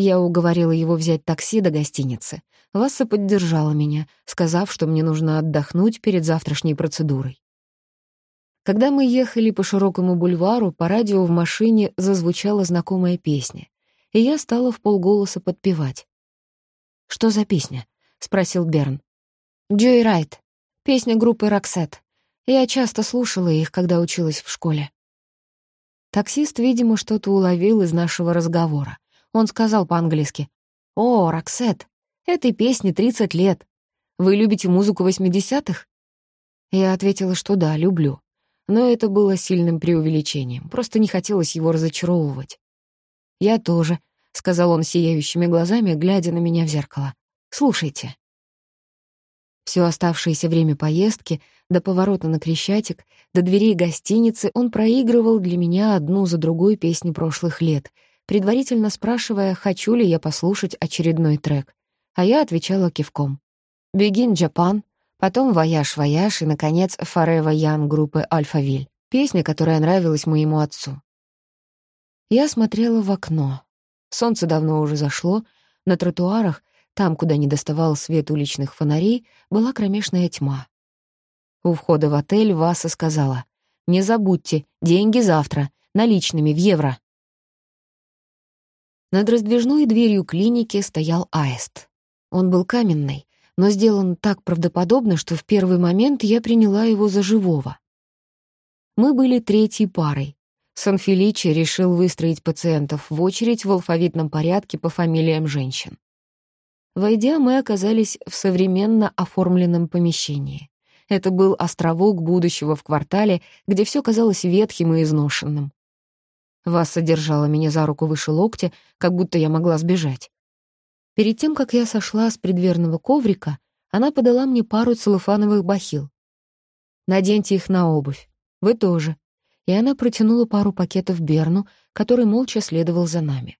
Я уговорила его взять такси до гостиницы. Васса поддержала меня, сказав, что мне нужно отдохнуть перед завтрашней процедурой. Когда мы ехали по широкому бульвару, по радио в машине зазвучала знакомая песня, и я стала в полголоса подпевать. «Что за песня?» — спросил Берн. «Джой Райт. Песня группы «Роксет». Я часто слушала их, когда училась в школе». Таксист, видимо, что-то уловил из нашего разговора. Он сказал по-английски. «О, Роксет, этой песне 30 лет. Вы любите музыку 80-х?» Я ответила, что да, люблю. Но это было сильным преувеличением, просто не хотелось его разочаровывать. «Я тоже», — сказал он сияющими глазами, глядя на меня в зеркало. «Слушайте». Все оставшееся время поездки, до поворота на Крещатик, до дверей гостиницы он проигрывал для меня одну за другой песни прошлых лет, предварительно спрашивая, хочу ли я послушать очередной трек. А я отвечала кивком. «Big in Japan», потом «Voyage, voyage» и, наконец, «Forever Young» группы «Alphaville», песня, которая нравилась моему отцу. Я смотрела в окно. Солнце давно уже зашло, на тротуарах там, куда не доставал свет уличных фонарей, была кромешная тьма. У входа в отель Васа сказала, «Не забудьте, деньги завтра, наличными, в евро». Над раздвижной дверью клиники стоял аист. Он был каменный, но сделан так правдоподобно, что в первый момент я приняла его за живого. Мы были третьей парой. Сан-Феличи решил выстроить пациентов в очередь в алфавитном порядке по фамилиям женщин. Войдя, мы оказались в современно оформленном помещении. Это был островок будущего в квартале, где все казалось ветхим и изношенным. Вас содержала меня за руку выше локтя, как будто я могла сбежать. Перед тем, как я сошла с предверного коврика, она подала мне пару целлофановых бахил. «Наденьте их на обувь. Вы тоже». И она протянула пару пакетов Берну, который молча следовал за нами.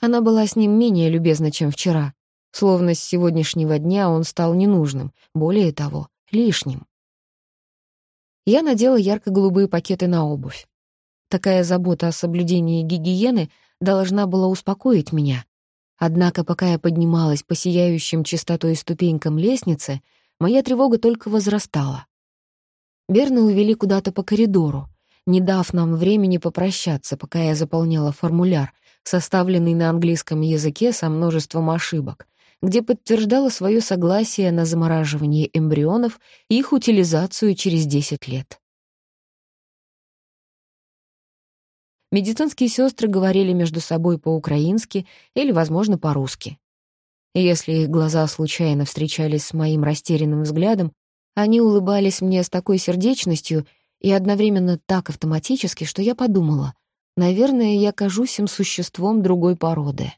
Она была с ним менее любезна, чем вчера, Словно с сегодняшнего дня он стал ненужным, более того, лишним. Я надела ярко-голубые пакеты на обувь. Такая забота о соблюдении гигиены должна была успокоить меня. Однако, пока я поднималась по сияющим чистотой ступенькам лестницы, моя тревога только возрастала. Берна увели куда-то по коридору, не дав нам времени попрощаться, пока я заполняла формуляр, составленный на английском языке со множеством ошибок, где подтверждала свое согласие на замораживание эмбрионов и их утилизацию через 10 лет. Медицинские сестры говорили между собой по-украински или, возможно, по-русски. Если их глаза случайно встречались с моим растерянным взглядом, они улыбались мне с такой сердечностью и одновременно так автоматически, что я подумала, наверное, я кажусь им существом другой породы.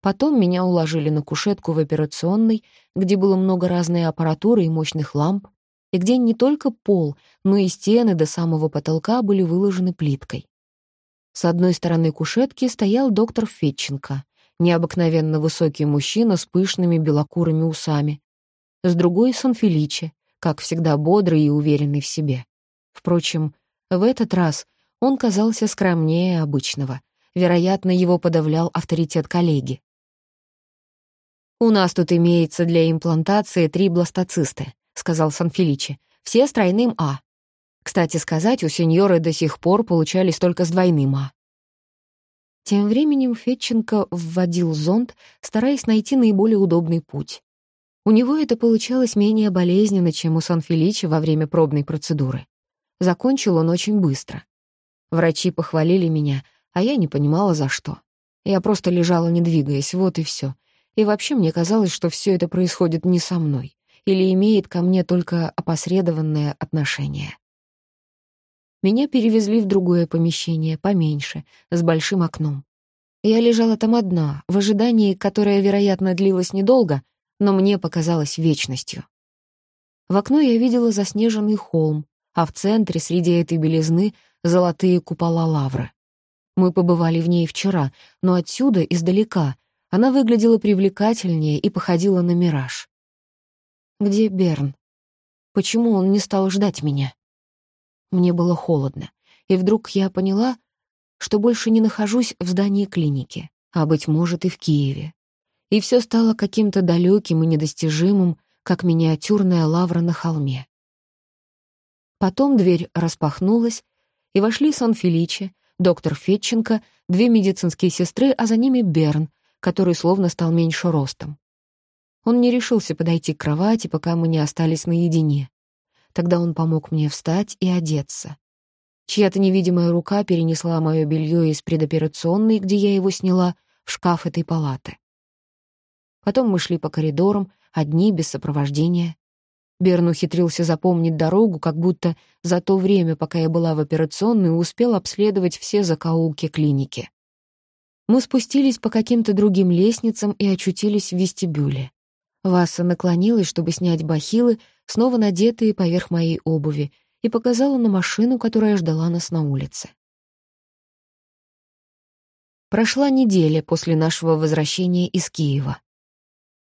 Потом меня уложили на кушетку в операционной, где было много разной аппаратуры и мощных ламп, и где не только пол, но и стены до самого потолка были выложены плиткой. С одной стороны кушетки стоял доктор Фетченко, необыкновенно высокий мужчина с пышными белокурыми усами. С другой — Санфеличе, как всегда бодрый и уверенный в себе. Впрочем, в этот раз он казался скромнее обычного. Вероятно, его подавлял авторитет коллеги. «У нас тут имеется для имплантации три бластоцисты», — сказал Санфиличи. «Все с тройным А. Кстати сказать, у сеньоры до сих пор получались только с двойным А». Тем временем Фетченко вводил зонд, стараясь найти наиболее удобный путь. У него это получалось менее болезненно, чем у Санфиличи во время пробной процедуры. Закончил он очень быстро. Врачи похвалили меня, а я не понимала, за что. Я просто лежала, не двигаясь, вот и все. И вообще мне казалось, что все это происходит не со мной или имеет ко мне только опосредованное отношение. Меня перевезли в другое помещение, поменьше, с большим окном. Я лежала там одна, в ожидании, которое, вероятно, длилось недолго, но мне показалось вечностью. В окно я видела заснеженный холм, а в центре, среди этой белизны, золотые купола лавры. Мы побывали в ней вчера, но отсюда, издалека, она выглядела привлекательнее и походила на мираж. Где Берн? Почему он не стал ждать меня? Мне было холодно, и вдруг я поняла, что больше не нахожусь в здании клиники, а, быть может, и в Киеве. И все стало каким-то далеким и недостижимым, как миниатюрная лавра на холме. Потом дверь распахнулась, и вошли Сан-Феличе, доктор Фетченко, две медицинские сестры, а за ними Берн, который словно стал меньше ростом. Он не решился подойти к кровати, пока мы не остались наедине. Тогда он помог мне встать и одеться. Чья-то невидимая рука перенесла мое белье из предоперационной, где я его сняла, в шкаф этой палаты. Потом мы шли по коридорам, одни, без сопровождения. Берн ухитрился запомнить дорогу, как будто за то время, пока я была в операционной, успел обследовать все закоулки клиники. Мы спустились по каким-то другим лестницам и очутились в вестибюле. Васа наклонилась, чтобы снять бахилы, снова надетые поверх моей обуви, и показала на машину, которая ждала нас на улице. Прошла неделя после нашего возвращения из Киева.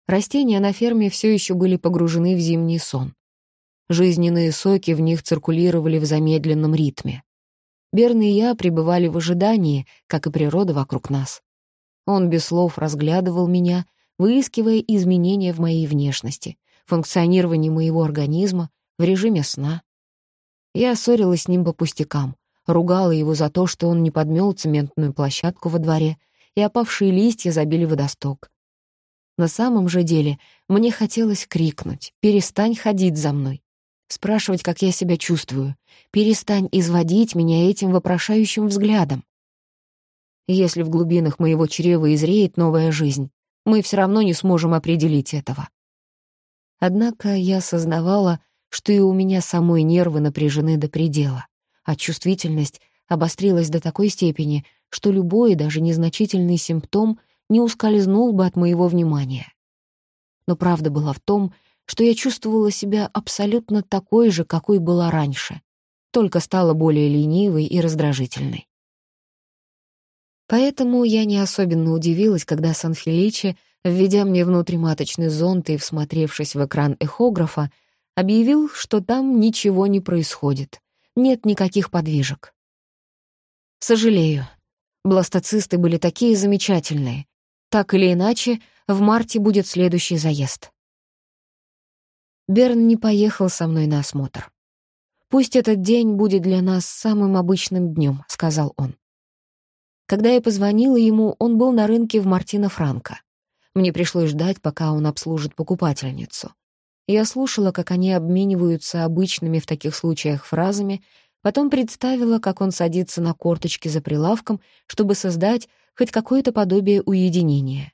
Растения на ферме все еще были погружены в зимний сон. Жизненные соки в них циркулировали в замедленном ритме. Берн и я пребывали в ожидании, как и природа вокруг нас. Он без слов разглядывал меня, выискивая изменения в моей внешности, функционировании моего организма, в режиме сна. Я ссорилась с ним по пустякам, ругала его за то, что он не подмел цементную площадку во дворе, и опавшие листья забили водосток. На самом же деле мне хотелось крикнуть «Перестань ходить за мной!» Спрашивать, как я себя чувствую. Перестань изводить меня этим вопрошающим взглядом. Если в глубинах моего чрева изреет новая жизнь, мы все равно не сможем определить этого. Однако я осознавала, что и у меня самой нервы напряжены до предела, а чувствительность обострилась до такой степени, что любой, даже незначительный симптом не ускользнул бы от моего внимания. Но правда была в том, что я чувствовала себя абсолютно такой же, какой была раньше, только стала более ленивой и раздражительной. Поэтому я не особенно удивилась, когда Сан-Феличе, введя мне внутриматочный зонд и всмотревшись в экран эхографа, объявил, что там ничего не происходит, нет никаких подвижек. Сожалею. Бластоцисты были такие замечательные. Так или иначе, в марте будет следующий заезд. Берн не поехал со мной на осмотр. «Пусть этот день будет для нас самым обычным днем», — сказал он. Когда я позвонила ему, он был на рынке в Мартино Франко. Мне пришлось ждать, пока он обслужит покупательницу. Я слушала, как они обмениваются обычными в таких случаях фразами, потом представила, как он садится на корточки за прилавком, чтобы создать хоть какое-то подобие уединения.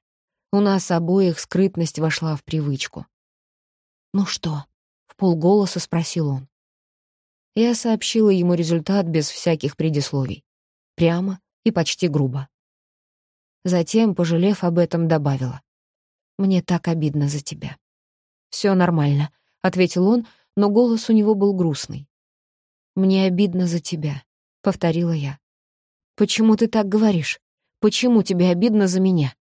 У нас обоих скрытность вошла в привычку. «Ну что?» — в полголоса спросил он. Я сообщила ему результат без всяких предисловий. Прямо и почти грубо. Затем, пожалев об этом, добавила. «Мне так обидно за тебя». «Все нормально», — ответил он, но голос у него был грустный. «Мне обидно за тебя», — повторила я. «Почему ты так говоришь? Почему тебе обидно за меня?»